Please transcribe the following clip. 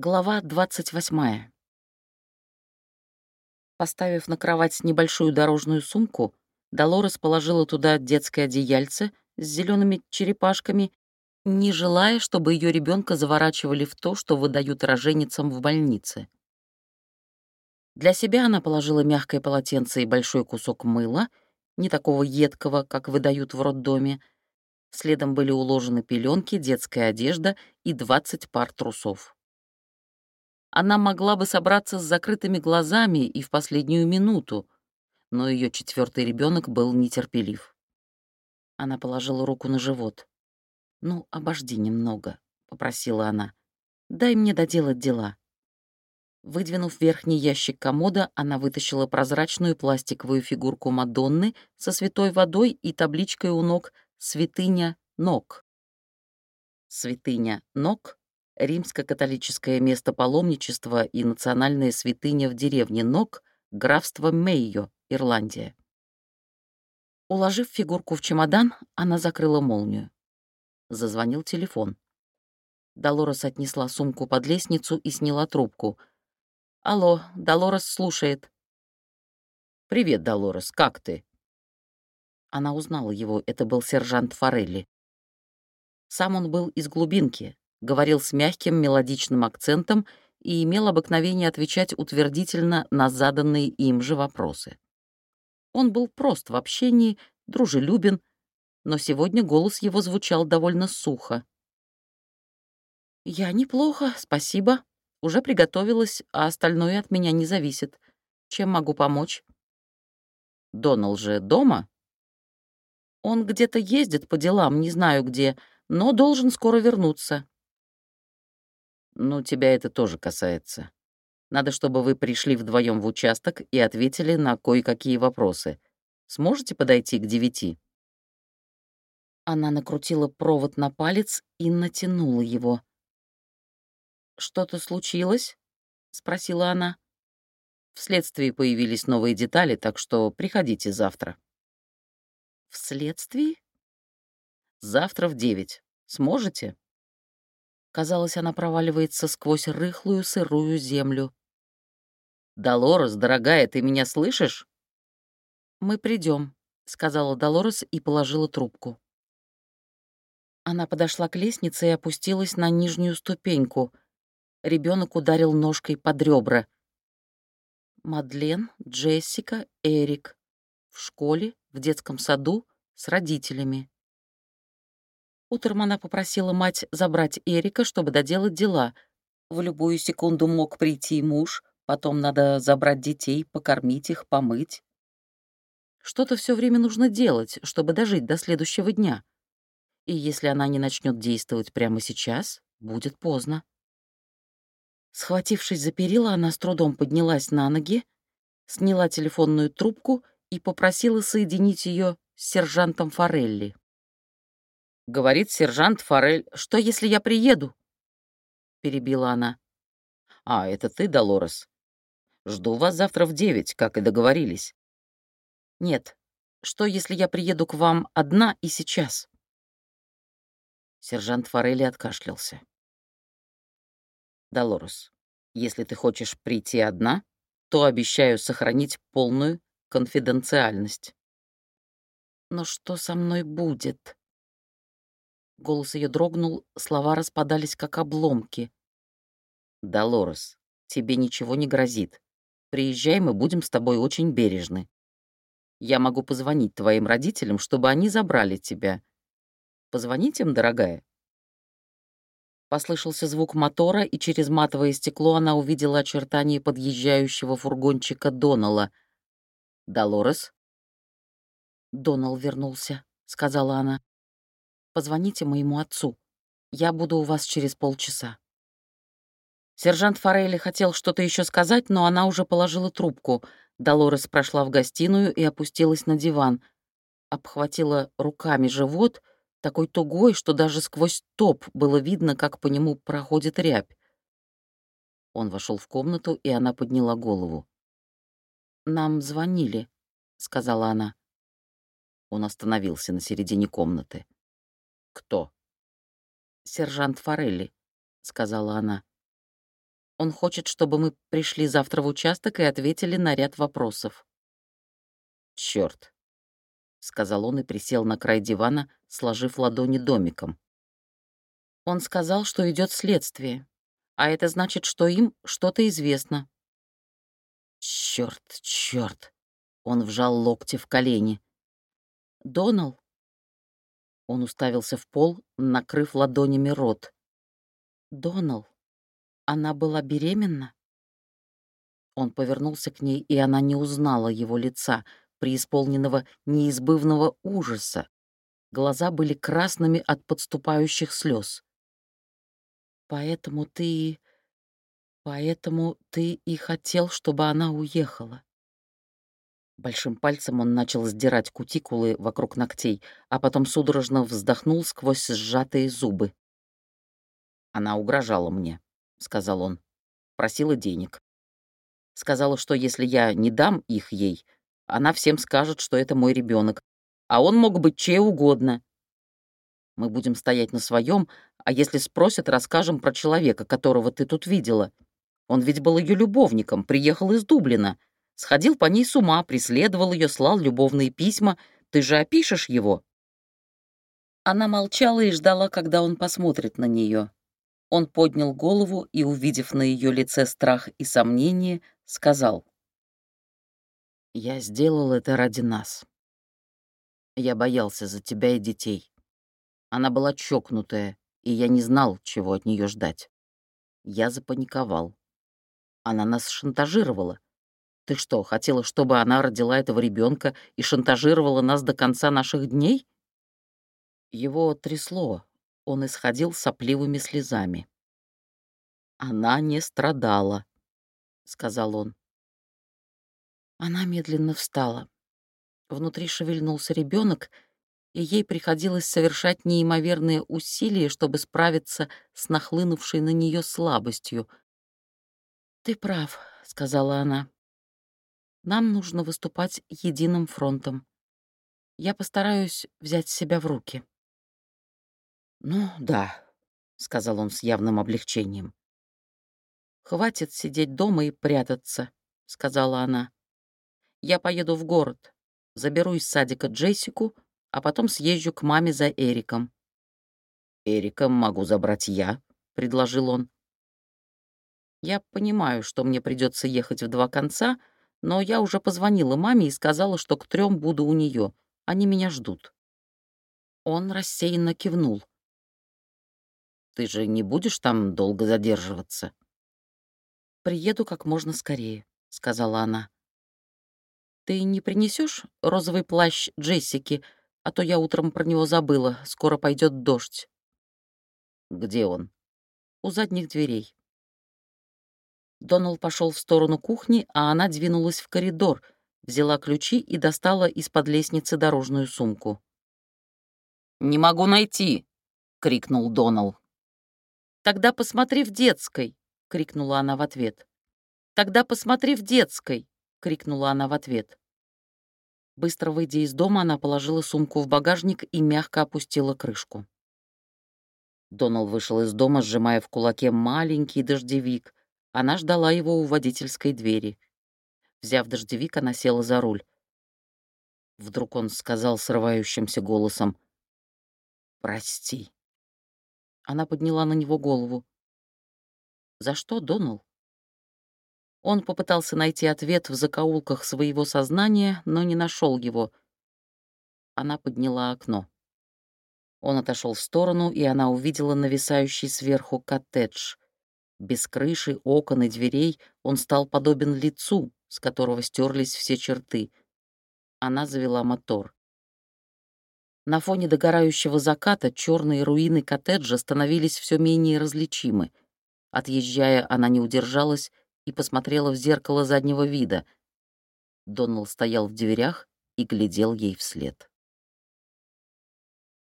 Глава 28. Поставив на кровать небольшую дорожную сумку, Долорес положила туда детское одеяльце с зелеными черепашками, не желая, чтобы ее ребенка заворачивали в то, что выдают роженицам в больнице. Для себя она положила мягкое полотенце и большой кусок мыла, не такого едкого, как выдают в роддоме. Следом были уложены пеленки, детская одежда и 20 пар трусов. Она могла бы собраться с закрытыми глазами и в последнюю минуту, но ее четвертый ребенок был нетерпелив. Она положила руку на живот. «Ну, обожди немного», — попросила она. «Дай мне доделать дела». Выдвинув верхний ящик комода, она вытащила прозрачную пластиковую фигурку Мадонны со святой водой и табличкой у ног «Святыня ног». Святыня ног римско-католическое место паломничества и национальная святыня в деревне Нок, графство Мейо, Ирландия. Уложив фигурку в чемодан, она закрыла молнию. Зазвонил телефон. Долорес отнесла сумку под лестницу и сняла трубку. «Алло, Долорес слушает». «Привет, Долорес, как ты?» Она узнала его, это был сержант Форелли. Сам он был из глубинки, говорил с мягким мелодичным акцентом и имел обыкновение отвечать утвердительно на заданные им же вопросы. Он был прост в общении, дружелюбен, но сегодня голос его звучал довольно сухо. «Я неплохо, спасибо. Уже приготовилась, а остальное от меня не зависит. Чем могу помочь?» «Донал же дома?» «Он где-то ездит по делам, не знаю где, но должен скоро вернуться. Ну, тебя это тоже касается. Надо, чтобы вы пришли вдвоем в участок и ответили на кое-какие вопросы. Сможете подойти к девяти?» Она накрутила провод на палец и натянула его. «Что-то случилось?» — спросила она. «Вследствие появились новые детали, так что приходите завтра». «Вследствие?» «Завтра в девять. Сможете?» Казалось, она проваливается сквозь рыхлую сырую землю. «Долорес, дорогая, ты меня слышишь?» «Мы придем», — сказала Долорес и положила трубку. Она подошла к лестнице и опустилась на нижнюю ступеньку. Ребенок ударил ножкой под ребра. Мадлен, Джессика, Эрик. В школе, в детском саду, с родителями. Утром она попросила мать забрать Эрика, чтобы доделать дела. В любую секунду мог прийти муж, потом надо забрать детей, покормить их, помыть. Что-то все время нужно делать, чтобы дожить до следующего дня. И если она не начнет действовать прямо сейчас, будет поздно. Схватившись за перила, она с трудом поднялась на ноги, сняла телефонную трубку и попросила соединить ее с сержантом Форелли говорит сержант Форель. «Что, если я приеду?» — перебила она. «А, это ты, Долорес? Жду вас завтра в девять, как и договорились». «Нет. Что, если я приеду к вам одна и сейчас?» Сержант Форелли откашлялся. «Долорес, если ты хочешь прийти одна, то обещаю сохранить полную конфиденциальность». «Но что со мной будет?» Голос ее дрогнул, слова распадались как обломки. «Долорес, тебе ничего не грозит. Приезжай, мы будем с тобой очень бережны. Я могу позвонить твоим родителям, чтобы они забрали тебя. Позвонить им, дорогая?» Послышался звук мотора, и через матовое стекло она увидела очертания подъезжающего фургончика Донала. «Долорес?» «Донал вернулся», — сказала она. Позвоните моему отцу. Я буду у вас через полчаса». Сержант Форелли хотел что-то еще сказать, но она уже положила трубку. Долорес прошла в гостиную и опустилась на диван. Обхватила руками живот, такой тугой, что даже сквозь топ было видно, как по нему проходит рябь. Он вошел в комнату, и она подняла голову. «Нам звонили», — сказала она. Он остановился на середине комнаты. «Кто?» «Сержант Форелли», — сказала она. Он хочет, чтобы мы пришли завтра в участок и ответили на ряд вопросов. Черт, сказал он и присел на край дивана, сложив ладони домиком. Он сказал, что идет следствие, а это значит, что им что-то известно. Черт, черт! Он вжал локти в колени. Донал. Он уставился в пол, накрыв ладонями рот. Донал. Она была беременна? Он повернулся к ней, и она не узнала его лица, преисполненного неизбывного ужаса. Глаза были красными от подступающих слез. «Поэтому ты... поэтому ты и хотел, чтобы она уехала?» Большим пальцем он начал сдирать кутикулы вокруг ногтей, а потом судорожно вздохнул сквозь сжатые зубы. Она угрожала мне. — сказал он. Просила денег. Сказала, что если я не дам их ей, она всем скажет, что это мой ребенок, а он мог быть чей угодно. Мы будем стоять на своем, а если спросят, расскажем про человека, которого ты тут видела. Он ведь был ее любовником, приехал из Дублина. Сходил по ней с ума, преследовал ее, слал любовные письма. Ты же опишешь его?» Она молчала и ждала, когда он посмотрит на нее. Он поднял голову и, увидев на ее лице страх и сомнение, сказал. «Я сделал это ради нас. Я боялся за тебя и детей. Она была чокнутая, и я не знал, чего от нее ждать. Я запаниковал. Она нас шантажировала. Ты что, хотела, чтобы она родила этого ребенка и шантажировала нас до конца наших дней?» Его трясло, он исходил сопливыми слезами. «Она не страдала», — сказал он. Она медленно встала. Внутри шевельнулся ребенок, и ей приходилось совершать неимоверные усилия, чтобы справиться с нахлынувшей на нее слабостью. «Ты прав», — сказала она. «Нам нужно выступать единым фронтом. Я постараюсь взять себя в руки». «Ну да», — сказал он с явным облегчением. «Хватит сидеть дома и прятаться», — сказала она. «Я поеду в город, заберу из садика Джессику, а потом съезжу к маме за Эриком». «Эрика могу забрать я», — предложил он. «Я понимаю, что мне придется ехать в два конца, но я уже позвонила маме и сказала, что к трем буду у нее. Они меня ждут». Он рассеянно кивнул. Ты же не будешь там долго задерживаться?» «Приеду как можно скорее», — сказала она. «Ты не принесешь розовый плащ Джессики, а то я утром про него забыла, скоро пойдет дождь». «Где он?» «У задних дверей». Донал пошел в сторону кухни, а она двинулась в коридор, взяла ключи и достала из-под лестницы дорожную сумку. «Не могу найти!» — крикнул Донал. «Тогда посмотри в детской!» — крикнула она в ответ. «Тогда посмотри в детской!» — крикнула она в ответ. Быстро выйдя из дома, она положила сумку в багажник и мягко опустила крышку. Донал вышел из дома, сжимая в кулаке маленький дождевик. Она ждала его у водительской двери. Взяв дождевик, она села за руль. Вдруг он сказал срывающимся голосом «Прости». Она подняла на него голову. «За что, Донал?» Он попытался найти ответ в закоулках своего сознания, но не нашел его. Она подняла окно. Он отошел в сторону, и она увидела нависающий сверху коттедж. Без крыши, окон и дверей он стал подобен лицу, с которого стерлись все черты. Она завела мотор. На фоне догорающего заката черные руины коттеджа становились все менее различимы. Отъезжая, она не удержалась и посмотрела в зеркало заднего вида. Доннелл стоял в дверях и глядел ей вслед.